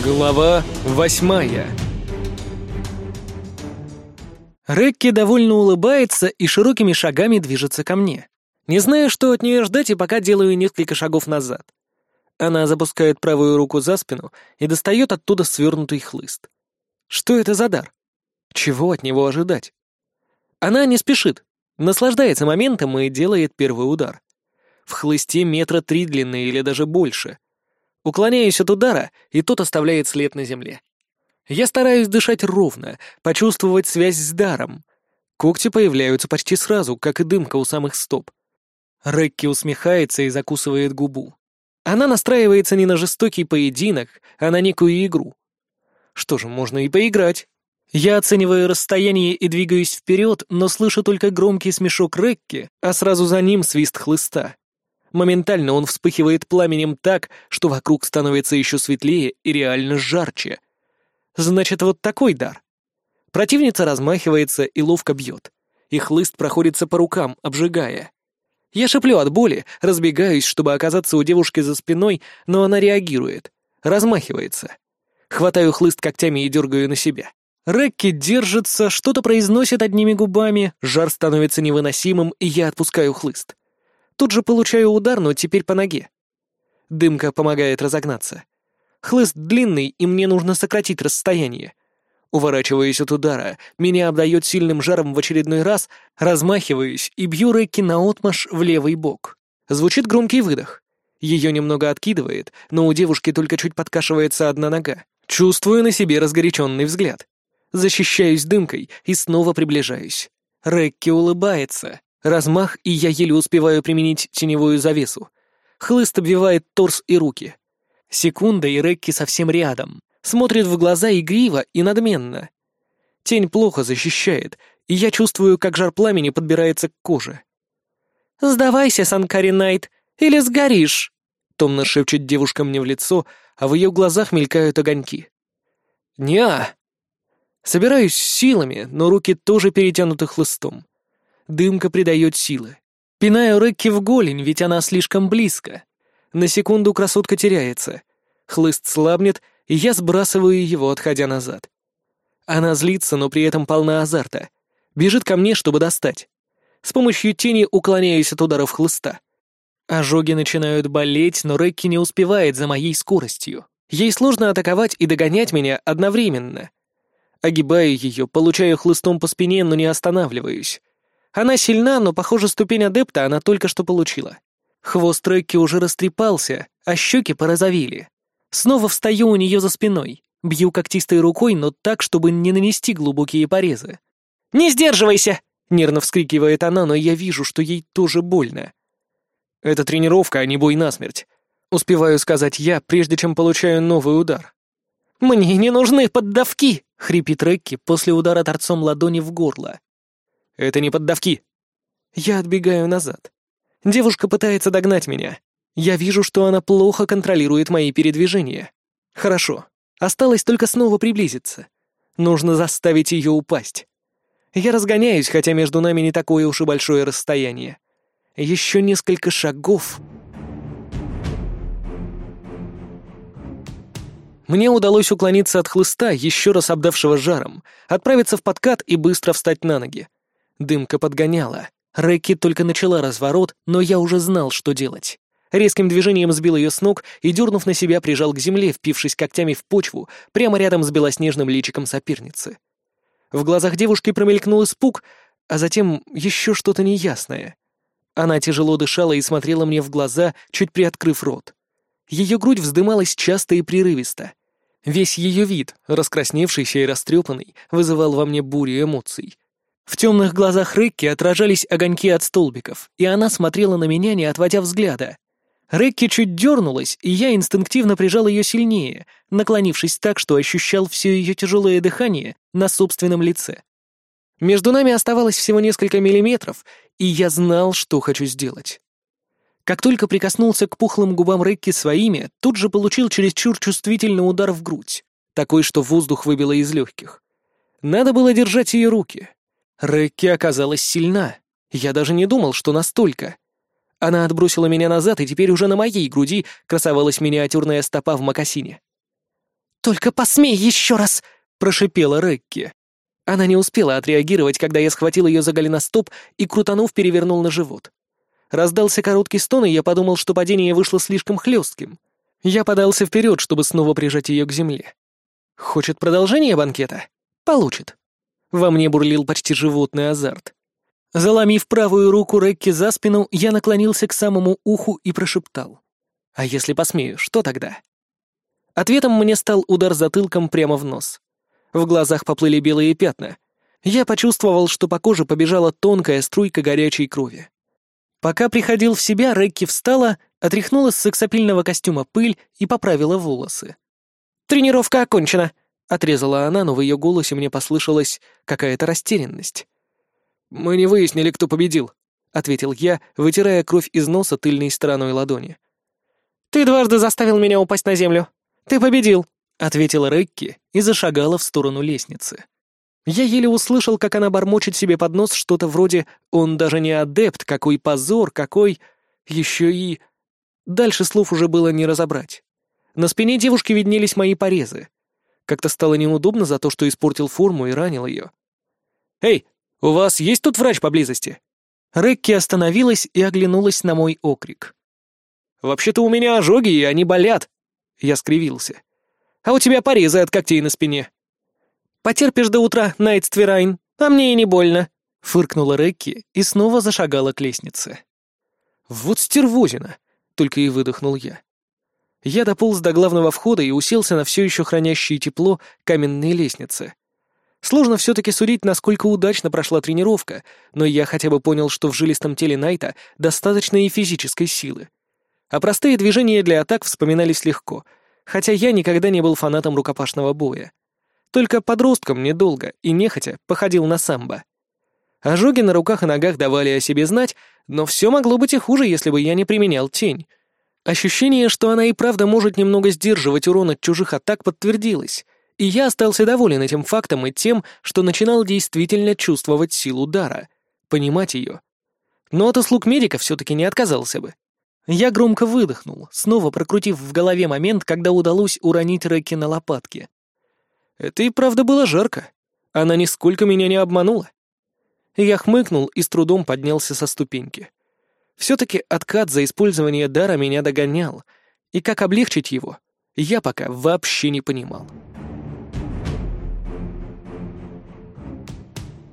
Глава восьмая Рекки довольно улыбается и широкими шагами движется ко мне. Не знаю, что от нее ждать, и пока делаю несколько шагов назад. Она запускает правую руку за спину и достает оттуда свернутый хлыст. Что это за дар? Чего от него ожидать? Она не спешит, наслаждается моментом и делает первый удар. В хлысте метра три длины или даже больше. Уклоняюсь от удара, и тот оставляет след на земле. Я стараюсь дышать ровно, почувствовать связь с даром. Когти появляются почти сразу, как и дымка у самых стоп. Рекки усмехается и закусывает губу. Она настраивается не на жестокий поединок, а на некую игру. Что же, можно и поиграть. Я оцениваю расстояние и двигаюсь вперед, но слышу только громкий смешок Рекки, а сразу за ним свист хлыста. Моментально он вспыхивает пламенем так, что вокруг становится еще светлее и реально жарче. Значит, вот такой дар. Противница размахивается и ловко бьет. И хлыст проходится по рукам, обжигая. Я шеплю от боли, разбегаюсь, чтобы оказаться у девушки за спиной, но она реагирует. Размахивается. Хватаю хлыст когтями и дергаю на себя. Рекки держится, что-то произносит одними губами, жар становится невыносимым, и я отпускаю хлыст. Тут же получаю удар, но теперь по ноге. Дымка помогает разогнаться. Хлыст длинный, и мне нужно сократить расстояние. Уворачиваюсь от удара, меня обдает сильным жаром в очередной раз, размахиваюсь и бью Рекки наотмашь в левый бок. Звучит громкий выдох. Ее немного откидывает, но у девушки только чуть подкашивается одна нога. Чувствую на себе разгоряченный взгляд. Защищаюсь дымкой и снова приближаюсь. Рекки улыбается. Размах, и я еле успеваю применить теневую завесу. Хлыст обвивает торс и руки. Секунда, и Рекки совсем рядом. Смотрит в глаза игриво и надменно. Тень плохо защищает, и я чувствую, как жар пламени подбирается к коже. «Сдавайся, Санкари Найт, или сгоришь!» Томно шепчет девушка мне в лицо, а в ее глазах мелькают огоньки. «Не-а!» Собираюсь силами, но руки тоже перетянуты хлыстом. Дымка придает силы. Пинаю Рекки в голень, ведь она слишком близко. На секунду красотка теряется. Хлыст слабнет, и я сбрасываю его, отходя назад. Она злится, но при этом полна азарта. Бежит ко мне, чтобы достать. С помощью тени уклоняюсь от ударов хлыста. Ожоги начинают болеть, но Рекки не успевает за моей скоростью. Ей сложно атаковать и догонять меня одновременно. Огибаю ее, получаю хлыстом по спине, но не останавливаюсь. Она сильна, но, похоже, ступень адепта она только что получила. Хвост Рекки уже растрепался, а щеки порозовели. Снова встаю у нее за спиной, бью когтистой рукой, но так, чтобы не нанести глубокие порезы. «Не сдерживайся!» — нервно вскрикивает она, но я вижу, что ей тоже больно. «Это тренировка, а не бой насмерть», — успеваю сказать я, прежде чем получаю новый удар. «Мне не нужны поддавки!» — хрипит Рекки после удара торцом ладони в горло. Это не поддавки. Я отбегаю назад. Девушка пытается догнать меня. Я вижу, что она плохо контролирует мои передвижения. Хорошо. Осталось только снова приблизиться. Нужно заставить ее упасть. Я разгоняюсь, хотя между нами не такое уж и большое расстояние. Еще несколько шагов. Мне удалось уклониться от хлыста, еще раз обдавшего жаром, отправиться в подкат и быстро встать на ноги. Дымка подгоняла. Рэки только начала разворот, но я уже знал, что делать. Резким движением сбил ее с ног и, дернув на себя, прижал к земле, впившись когтями в почву, прямо рядом с белоснежным личиком соперницы. В глазах девушки промелькнул испуг, а затем еще что-то неясное. Она тяжело дышала и смотрела мне в глаза, чуть приоткрыв рот. Ее грудь вздымалась часто и прерывисто. Весь ее вид, раскрасневшийся и растрепанный, вызывал во мне бурю эмоций. В темных глазах Рекки отражались огоньки от столбиков, и она смотрела на меня, не отводя взгляда. Рекки чуть дернулась, и я инстинктивно прижал ее сильнее, наклонившись так, что ощущал все ее тяжелое дыхание на собственном лице. Между нами оставалось всего несколько миллиметров, и я знал, что хочу сделать. Как только прикоснулся к пухлым губам Рекки своими, тут же получил чересчур чувствительный удар в грудь, такой, что воздух выбило из легких. Надо было держать ее руки. Рекки оказалась сильна. Я даже не думал, что настолько. Она отбросила меня назад, и теперь уже на моей груди красовалась миниатюрная стопа в мокасине. «Только посмей еще раз!» — прошипела Рекки. Она не успела отреагировать, когда я схватил ее за голеностоп и, крутанув, перевернул на живот. Раздался короткий стон, и я подумал, что падение вышло слишком хлестким. Я подался вперед, чтобы снова прижать ее к земле. Хочет продолжение банкета? Получит. Во мне бурлил почти животный азарт. Заломив правую руку Рекки за спину, я наклонился к самому уху и прошептал. «А если посмею, что тогда?» Ответом мне стал удар затылком прямо в нос. В глазах поплыли белые пятна. Я почувствовал, что по коже побежала тонкая струйка горячей крови. Пока приходил в себя, Рекки встала, отряхнула с сексапильного костюма пыль и поправила волосы. «Тренировка окончена», — отрезала она, но в ее голосе мне послышалась какая-то растерянность. «Мы не выяснили, кто победил», — ответил я, вытирая кровь из носа тыльной стороной ладони. «Ты дважды заставил меня упасть на землю. Ты победил», — ответила Рекки и зашагала в сторону лестницы. Я еле услышал, как она бормочет себе под нос что-то вроде «Он даже не адепт, какой позор, какой...» Еще и... Дальше слов уже было не разобрать. На спине девушки виднелись мои порезы. Как-то стало неудобно за то, что испортил форму и ранил ее. «Эй, у вас есть тут врач поблизости?» Рекки остановилась и оглянулась на мой окрик. «Вообще-то у меня ожоги, и они болят!» Я скривился. «А у тебя порезы от когтей на спине!» «Потерпишь до утра, Найтствирайн, а мне и не больно!» Фыркнула Рекки и снова зашагала к лестнице. «Вот стервозина!» — только и выдохнул я. Я дополз до главного входа и уселся на все еще хранящие тепло каменные лестницы. Сложно все-таки судить, насколько удачно прошла тренировка, но я хотя бы понял, что в жилистом теле Найта достаточно и физической силы. А простые движения для атак вспоминались легко, хотя я никогда не был фанатом рукопашного боя. Только подростком недолго и нехотя походил на самбо. Ожоги на руках и ногах давали о себе знать, но все могло быть и хуже, если бы я не применял тень. Ощущение, что она и правда может немного сдерживать урон от чужих атак, подтвердилось, и я остался доволен этим фактом и тем, что начинал действительно чувствовать силу дара, понимать ее. Но от услуг медика все-таки не отказался бы. Я громко выдохнул, снова прокрутив в голове момент, когда удалось уронить Рэки на лопатки. Это и правда было жарко. Она нисколько меня не обманула. Я хмыкнул и с трудом поднялся со ступеньки. Все-таки откат за использование дара меня догонял, и как облегчить его, я пока вообще не понимал.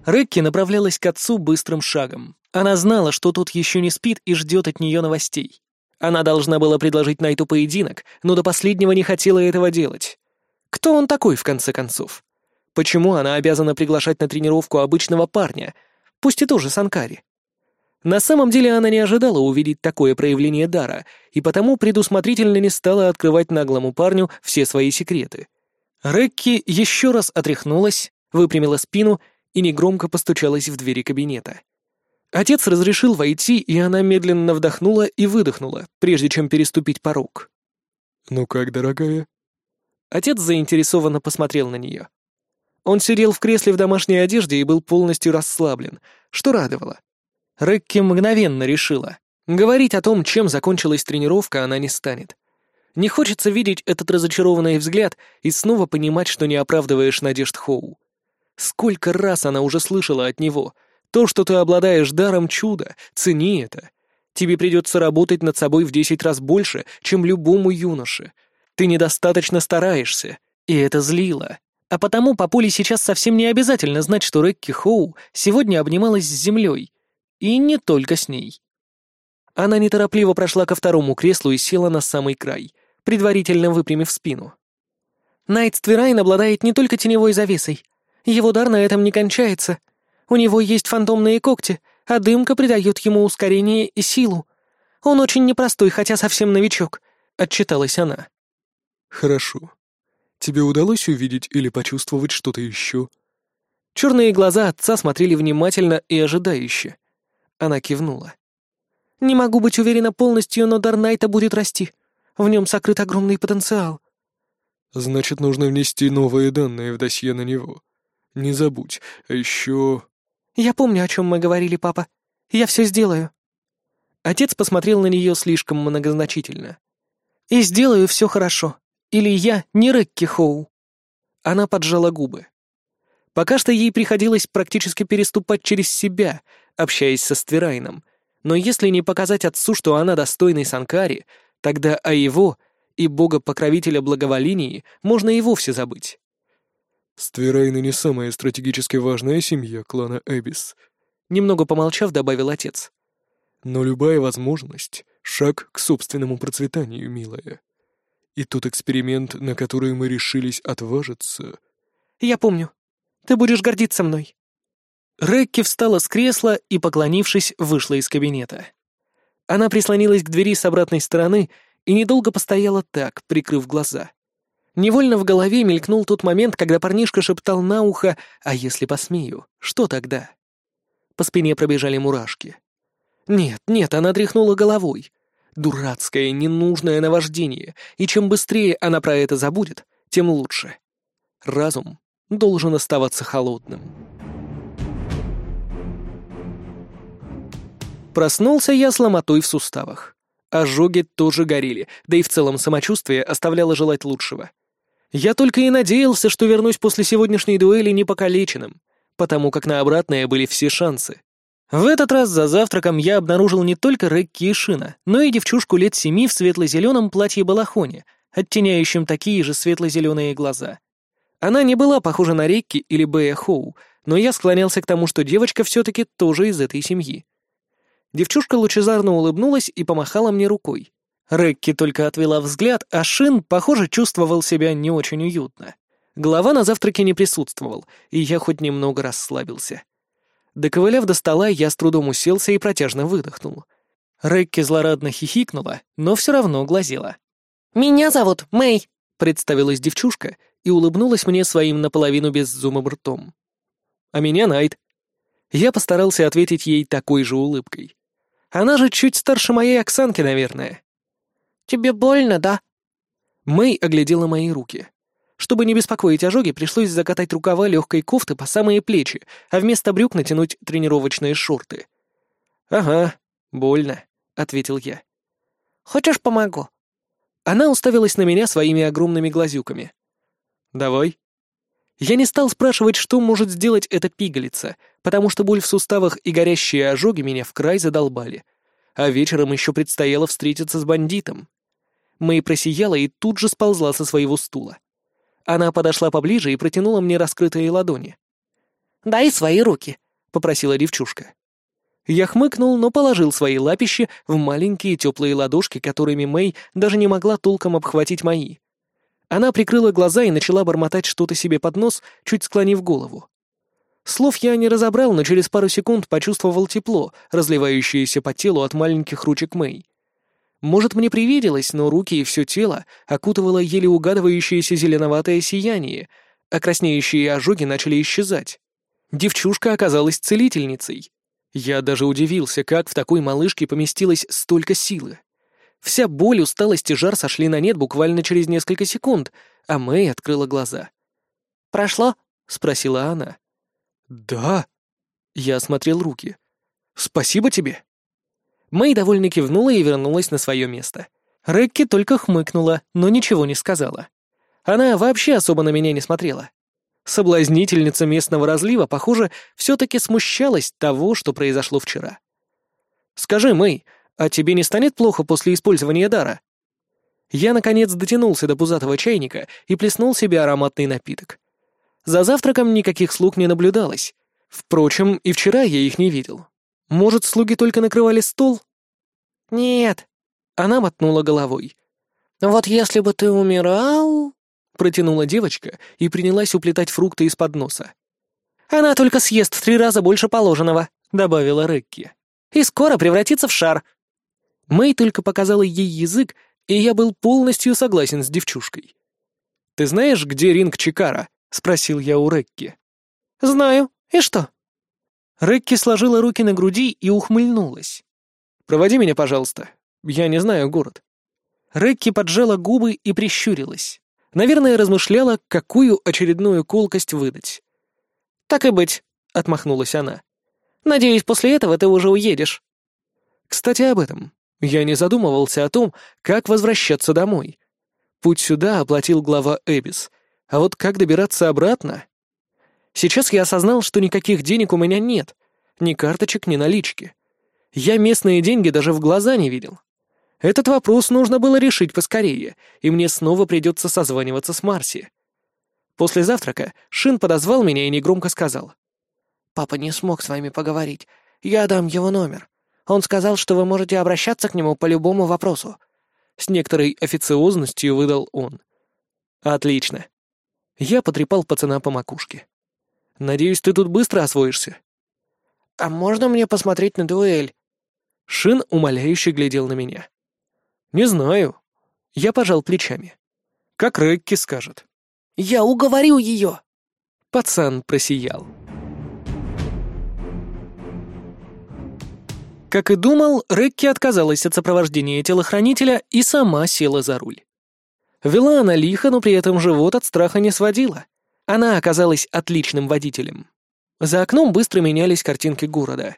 Рекки направлялась к отцу быстрым шагом. Она знала, что тот еще не спит и ждет от нее новостей. Она должна была предложить Найту поединок, но до последнего не хотела этого делать. Кто он такой, в конце концов? Почему она обязана приглашать на тренировку обычного парня, пусть и тоже Санкари? На самом деле она не ожидала увидеть такое проявление дара, и потому предусмотрительно не стала открывать наглому парню все свои секреты. Рекки еще раз отряхнулась, выпрямила спину и негромко постучалась в двери кабинета. Отец разрешил войти, и она медленно вдохнула и выдохнула, прежде чем переступить порог. «Ну как, дорогая?» Отец заинтересованно посмотрел на нее. Он сидел в кресле в домашней одежде и был полностью расслаблен, что радовало. Рекки мгновенно решила. Говорить о том, чем закончилась тренировка, она не станет. Не хочется видеть этот разочарованный взгляд и снова понимать, что не оправдываешь надежд Хоу. Сколько раз она уже слышала от него. То, что ты обладаешь даром чуда, цени это. Тебе придется работать над собой в десять раз больше, чем любому юноше — ты недостаточно стараешься, и это злило. А потому по поле сейчас совсем не обязательно знать, что Рекки Хоу сегодня обнималась с землей. И не только с ней. Она неторопливо прошла ко второму креслу и села на самый край, предварительно выпрямив спину. Найт Твирайн обладает не только теневой завесой. Его дар на этом не кончается. У него есть фантомные когти, а дымка придает ему ускорение и силу. Он очень непростой, хотя совсем новичок», — отчиталась она. «Хорошо. Тебе удалось увидеть или почувствовать что-то еще?» Черные глаза отца смотрели внимательно и ожидающе. Она кивнула. «Не могу быть уверена полностью, но дар Найта будет расти. В нем сокрыт огромный потенциал». «Значит, нужно внести новые данные в досье на него. Не забудь, а еще...» «Я помню, о чем мы говорили, папа. Я все сделаю». Отец посмотрел на нее слишком многозначительно. «И сделаю все хорошо. Или я не Рекки Хоу?» Она поджала губы. Пока что ей приходилось практически переступать через себя, общаясь со Стверайном. Но если не показать отцу, что она достойный Санкари, тогда о его и бога-покровителя благоволении можно и вовсе забыть. «Стверайны не самая стратегически важная семья клана Эбис», — немного помолчав, добавил отец. «Но любая возможность — шаг к собственному процветанию, милая. И тот эксперимент, на который мы решились отважиться...» «Я помню. Ты будешь гордиться мной». Рекки встала с кресла и, поклонившись, вышла из кабинета. Она прислонилась к двери с обратной стороны и недолго постояла так, прикрыв глаза. Невольно в голове мелькнул тот момент, когда парнишка шептал на ухо «А если посмею? Что тогда?» По спине пробежали мурашки. Нет, нет, она тряхнула головой. Дурацкое, ненужное наваждение, и чем быстрее она про это забудет, тем лучше. Разум должен оставаться холодным. Проснулся я с ломотой в суставах. Ожоги тоже горели, да и в целом самочувствие оставляло желать лучшего. Я только и надеялся, что вернусь после сегодняшней дуэли непокалеченным, потому как на обратное были все шансы. В этот раз за завтраком я обнаружил не только Рекки и Шина, но и девчушку лет семи в светло-зеленом платье-балахоне, оттеняющем такие же светло-зеленые глаза. Она не была похожа на Рекки или Бэя Хоу, но я склонялся к тому, что девочка все-таки тоже из этой семьи. Девчушка лучезарно улыбнулась и помахала мне рукой. Рекки только отвела взгляд, а Шин, похоже, чувствовал себя не очень уютно. Глава на завтраке не присутствовал, и я хоть немного расслабился. Доковыляв до стола, я с трудом уселся и протяжно выдохнул. Рекки злорадно хихикнула, но все равно глазела. «Меня зовут Мэй», — представилась девчушка и улыбнулась мне своим наполовину беззумым ртом. «А меня Найт». Я постарался ответить ей такой же улыбкой. Она же чуть старше моей Оксанки, наверное. «Тебе больно, да?» Мэй оглядела мои руки. Чтобы не беспокоить ожоги, пришлось закатать рукава легкой кофты по самые плечи, а вместо брюк натянуть тренировочные шорты. «Ага, больно», — ответил я. «Хочешь, помогу?» Она уставилась на меня своими огромными глазюками. «Давай». Я не стал спрашивать, что может сделать эта пигалица, потому что боль в суставах и горящие ожоги меня в край задолбали. А вечером еще предстояло встретиться с бандитом. Мэй просияла и тут же сползла со своего стула. Она подошла поближе и протянула мне раскрытые ладони. «Дай свои руки», — попросила девчушка. Я хмыкнул, но положил свои лапищи в маленькие теплые ладошки, которыми Мэй даже не могла толком обхватить мои. Она прикрыла глаза и начала бормотать что-то себе под нос, чуть склонив голову. Слов я не разобрал, но через пару секунд почувствовал тепло, разливающееся по телу от маленьких ручек Мэй. Может, мне привиделось, но руки и все тело окутывало еле угадывающееся зеленоватое сияние, а краснеющие ожоги начали исчезать. Девчушка оказалась целительницей. Я даже удивился, как в такой малышке поместилось столько силы. Вся боль, усталость и жар сошли на нет буквально через несколько секунд, а Мэй открыла глаза. «Прошло?» — спросила она. «Да». Я осмотрел руки. «Спасибо тебе». Мэй довольно кивнула и вернулась на свое место. Рекки только хмыкнула, но ничего не сказала. Она вообще особо на меня не смотрела. Соблазнительница местного разлива, похоже, все-таки смущалась того, что произошло вчера. «Скажи, Мэй, а тебе не станет плохо после использования дара?» Я, наконец, дотянулся до пузатого чайника и плеснул себе ароматный напиток. За завтраком никаких слуг не наблюдалось. Впрочем, и вчера я их не видел. Может, слуги только накрывали стол? Нет. Она мотнула головой. Вот если бы ты умирал... Протянула девочка и принялась уплетать фрукты из-под носа. «Она только съест в три раза больше положенного», — добавила Рекки. «И скоро превратится в шар». Мэй только показала ей язык, и я был полностью согласен с девчушкой. «Ты знаешь, где ринг Чикара?» — спросил я у Рекки. «Знаю. И что?» Рекки сложила руки на груди и ухмыльнулась. «Проводи меня, пожалуйста. Я не знаю город». Рекки поджала губы и прищурилась. Наверное, размышляла, какую очередную колкость выдать. «Так и быть», — отмахнулась она. «Надеюсь, после этого ты уже уедешь». Кстати, об этом. Я не задумывался о том, как возвращаться домой. Путь сюда оплатил глава Эбис, а вот как добираться обратно? Сейчас я осознал, что никаких денег у меня нет, ни карточек, ни налички. Я местные деньги даже в глаза не видел. Этот вопрос нужно было решить поскорее, и мне снова придется созваниваться с Марси. После завтрака Шин подозвал меня и негромко сказал. «Папа не смог с вами поговорить. Я дам его номер. Он сказал, что вы можете обращаться к нему по любому вопросу». С некоторой официозностью выдал он. «Отлично». Я потрепал пацана по макушке. «Надеюсь, ты тут быстро освоишься?» «А можно мне посмотреть на дуэль?» Шин умоляюще глядел на меня. «Не знаю». Я пожал плечами. «Как Рекки скажет». «Я уговорю ее!» Пацан просиял. Как и думал, Рекки отказалась от сопровождения телохранителя и сама села за руль. Вела она лихо, но при этом живот от страха не сводила. Она оказалась отличным водителем. За окном быстро менялись картинки города.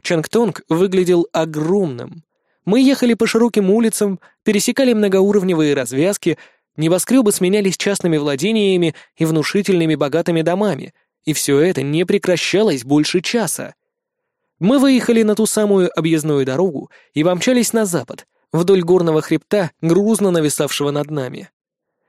Чангтонг выглядел огромным. Мы ехали по широким улицам, пересекали многоуровневые развязки, небоскребы сменялись частными владениями и внушительными богатыми домами, и все это не прекращалось больше часа. Мы выехали на ту самую объездную дорогу и помчались на запад, вдоль горного хребта, грузно нависавшего над нами.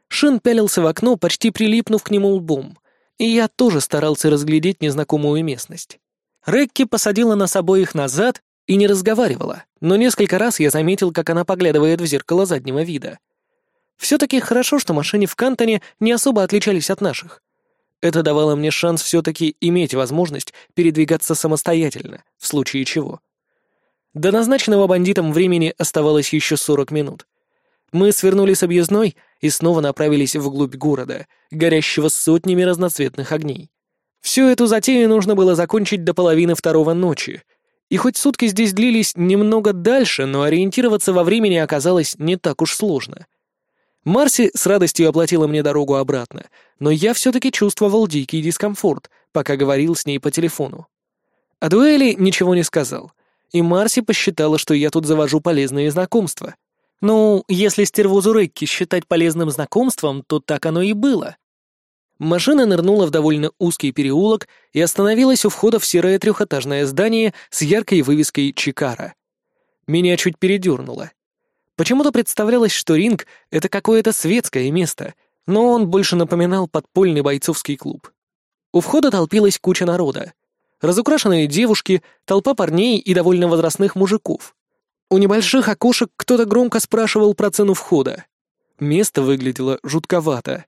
Шин пялился в окно, почти прилипнув к нему лбом, и я тоже старался разглядеть незнакомую местность. Рекки посадила нас обоих назад и не разговаривала, но несколько раз я заметил, как она поглядывает в зеркало заднего вида. Все-таки хорошо, что машины в Кантоне не особо отличались от наших. Это давало мне шанс все-таки иметь возможность передвигаться самостоятельно, в случае чего. До назначенного бандитам времени оставалось еще 40 минут. Мы свернули с объездной и снова направились вглубь города, горящего сотнями разноцветных огней. Всю эту затею нужно было закончить до половины второго ночи. И хоть сутки здесь длились немного дальше, но ориентироваться во времени оказалось не так уж сложно — Марси с радостью оплатила мне дорогу обратно, но я все-таки чувствовал дикий дискомфорт, пока говорил с ней по телефону. О дуэли ничего не сказал, и Марси посчитала, что я тут завожу полезные знакомства. Ну, если стервозу Рекки считать полезным знакомством, то так оно и было. Машина нырнула в довольно узкий переулок и остановилась у входа в серое трехэтажное здание с яркой вывеской «Чикара». Меня чуть передернуло. Почему-то представлялось, что ринг — это какое-то светское место, но он больше напоминал подпольный бойцовский клуб. У входа толпилась куча народа. Разукрашенные девушки, толпа парней и довольно возрастных мужиков. У небольших окошек кто-то громко спрашивал про цену входа. Место выглядело жутковато.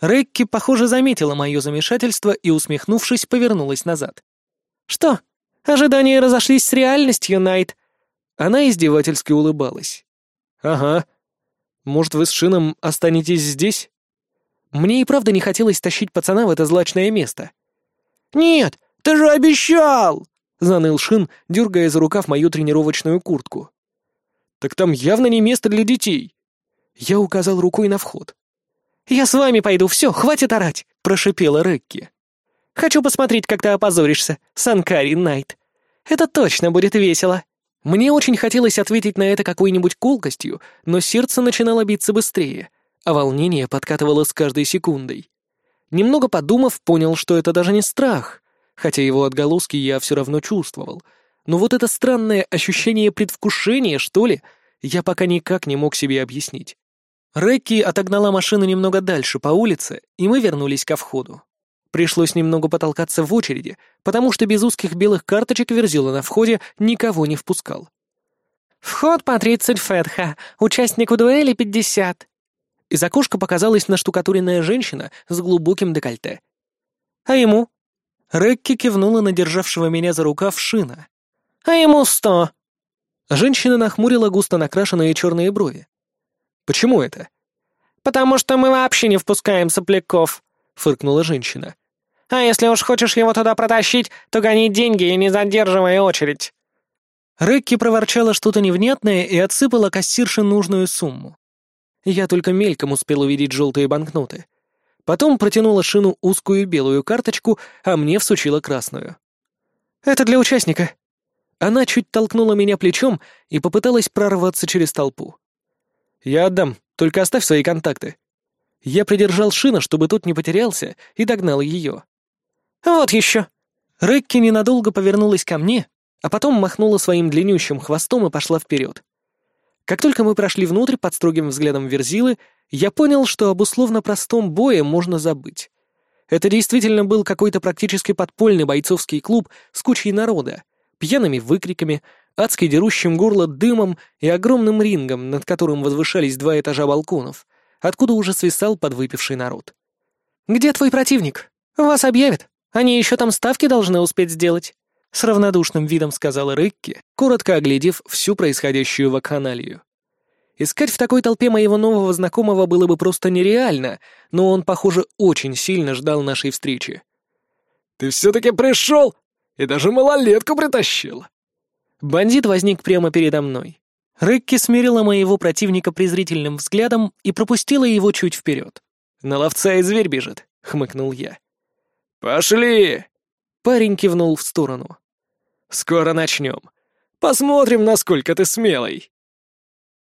Рекки, похоже, заметила мое замешательство и, усмехнувшись, повернулась назад. «Что, ожидания разошлись с реальностью, Найт?» Она издевательски улыбалась. «Ага. Может, вы с Шином останетесь здесь?» Мне и правда не хотелось тащить пацана в это злачное место. «Нет, ты же обещал!» — заныл Шин, дергая за рукав мою тренировочную куртку. «Так там явно не место для детей!» Я указал рукой на вход. «Я с вами пойду, все, хватит орать!» — прошипела Рекки. «Хочу посмотреть, как ты опозоришься, Санкари Найт. Это точно будет весело!» Мне очень хотелось ответить на это какой-нибудь колкостью, но сердце начинало биться быстрее, а волнение подкатывало с каждой секундой. Немного подумав, понял, что это даже не страх, хотя его отголоски я все равно чувствовал. Но вот это странное ощущение предвкушения, что ли, я пока никак не мог себе объяснить. Рэкки отогнала машину немного дальше по улице, и мы вернулись ко входу. Пришлось немного потолкаться в очереди, потому что без узких белых карточек Верзила на входе никого не впускал. «Вход по 30 фетха, участнику дуэли 50». Из окошка показалась наштукатуренная женщина с глубоким декольте. «А ему?» Рекки кивнула на державшего меня за рукав Шина. «А ему сто!» Женщина нахмурила густо накрашенные черные брови. «Почему это?» «Потому что мы вообще не впускаем сопляков», — фыркнула женщина. А если уж хочешь его туда протащить, то гони деньги и не задерживай очередь». Рекки проворчала что-то невнятное и отсыпала кассирше нужную сумму. Я только мельком успел увидеть желтые банкноты. Потом протянула шину узкую белую карточку, а мне всучила красную. «Это для участника». Она чуть толкнула меня плечом и попыталась прорваться через толпу. «Я отдам, Только оставь свои контакты». Я придержал Шина, чтобы тот не потерялся, и догнал ее. «Вот еще!» Рекки ненадолго повернулась ко мне, а потом махнула своим длиннющим хвостом и пошла вперед. Как только мы прошли внутрь под строгим взглядом Верзилы, я понял, что об условно простом бое можно забыть. Это действительно был какой-то практически подпольный бойцовский клуб с кучей народа, пьяными выкриками, адски дерущим горло дымом и огромным рингом, над которым возвышались два этажа балконов, откуда уже свисал подвыпивший народ. «Где твой противник? Вас объявят. Они еще там ставки должны успеть сделать», — с равнодушным видом сказала Рыкки, коротко оглядев всю происходящую вакханалию. Искать в такой толпе моего нового знакомого было бы просто нереально, но он, похоже, очень сильно ждал нашей встречи. «Ты все-таки пришел! И даже малолетку притащил!» Бандит возник прямо передо мной. Рыкки смирила моего противника презрительным взглядом и пропустила его чуть вперед. «На ловца и зверь бежит», — хмыкнул я. «Пошли!» Парень кивнул в сторону. «Скоро начнем. Посмотрим, насколько ты смелый».